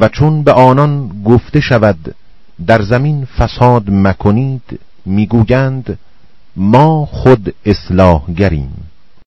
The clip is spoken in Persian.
و چون به آنان گفته شود در زمین فساد مکنید می‌گویند ما خود اصلاح گریم